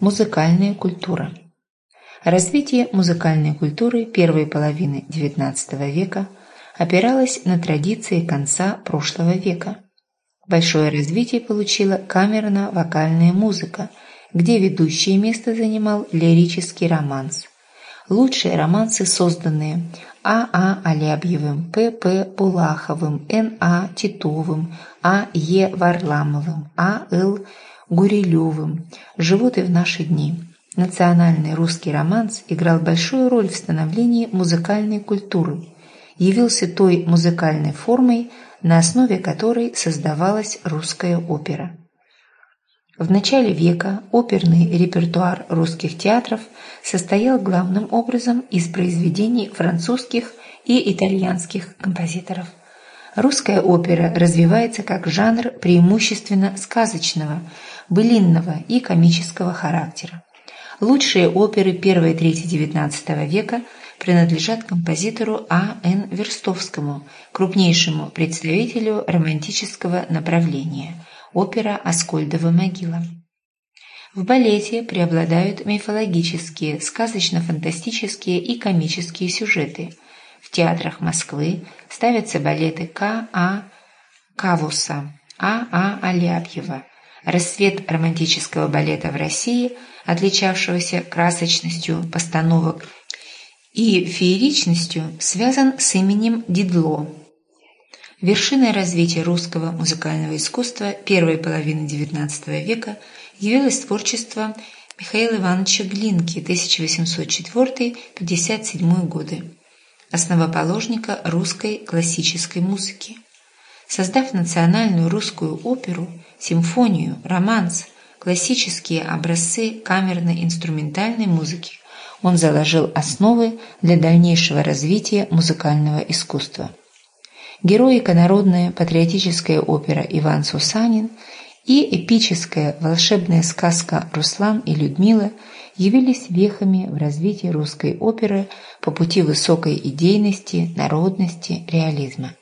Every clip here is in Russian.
Музыкальная культура. Развитие музыкальной культуры первой половины XIX века опиралось на традиции конца прошлого века. Большое развитие получила камерно-вокальная музыка, где ведущее место занимал лирический романс. Лучшие романсы, созданные А. А. Алябьевым, П. П. Булаховым, Н. А. Титовым, А. Е. Варламовым, А. Л. Гурилевым, живут и в наши дни. Национальный русский романс играл большую роль в становлении музыкальной культуры, явился той музыкальной формой, на основе которой создавалась русская опера. В начале века оперный репертуар русских театров состоял главным образом из произведений французских и итальянских композиторов. Русская опера развивается как жанр преимущественно сказочного, былинного и комического характера. Лучшие оперы первой трети XIX века принадлежат композитору А. Н. Верстовскому, крупнейшему представителю романтического направления – опера «Аскольдова могила». В балете преобладают мифологические, сказочно-фантастические и комические сюжеты. В театрах Москвы ставятся балеты К. А. Кавуса, А. А. Аляпьева, Рассвет романтического балета в России, отличавшегося красочностью постановок и фееричностью, связан с именем Дидло. Вершиной развития русского музыкального искусства первой половины XIX века явилось творчество Михаила Ивановича Глинки 1804-57 годы, основоположника русской классической музыки. Создав национальную русскую оперу, симфонию, романс, классические образцы камерной инструментальной музыки, он заложил основы для дальнейшего развития музыкального искусства. Героика народная патриотическая опера «Иван Сусанин» и эпическая волшебная сказка «Руслан и Людмила» явились вехами в развитии русской оперы по пути высокой идейности, народности, реализма.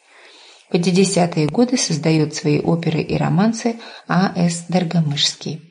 В 50-е годы создает свои оперы и романсы А.С. Доргомышский.